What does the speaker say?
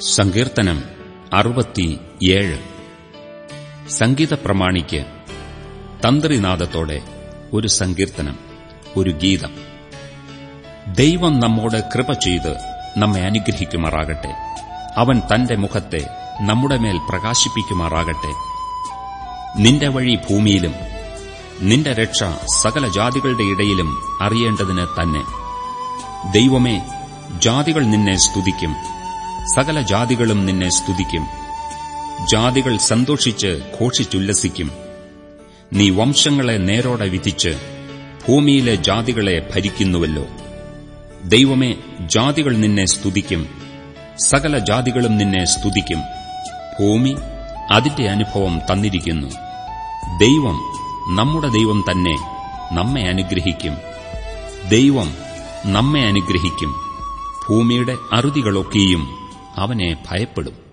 സങ്കീർത്തനം അറുപത്തിയേഴ്. സംഗീത പ്രമാണിക്ക് തന്ത്രിനാദത്തോടെ ഒരു സങ്കീർത്തനം ഒരു ഗീതം. ദൈവം നമ്മോട് കൃപ ചെയ്ത് നമ്മെ അനുഗ്രഹിക്കുമാറാകട്ടെ. അവൻ തന്റെ മുഖത്തെ നമ്മുടെ മേൽ പ്രകാശിപ്പിക്കുമാറാകട്ടെ. നിന്റെ വഴി ഭൂമിയിലും നിന്റെ രക്ഷ സകല ജാതികളുടെ ഇടയിലും അറിയേണ്ടതിന് തന്നെ. ദൈവമേ ജാതികൾ നിന്നെ സ്തുതിക്കും. സകല ജാതികളും നിന്നെ സ്തുതിക്കും. ജാതികൾ സന്തോഷിച്ച് ഘോഷിച്ചുല്ലസിക്കും. നീ വംശങ്ങളെ നേരോടെ വിധിച്ച് ഭൂമിയിലെ ജാതികളെ ഭരിക്കുന്നുവല്ലോ. ദൈവമേ ജാതികൾ നിന്നെ സ്തുതിക്കും. സകല ജാതികളും നിന്നെ സ്തുതിക്കും. ഭൂമി അതിന്റെ അനുഭവം തന്നിരിക്കുന്നു. ദൈവം നമ്മുടെ ദൈവം തന്നെ നമ്മെ അനുഗ്രഹിക്കും. ദൈവം നമ്മെ അനുഗ്രഹിക്കും. ഭൂമിയുടെ അറുതികളൊക്കെയും അവനെ ഭയപ്പെടും.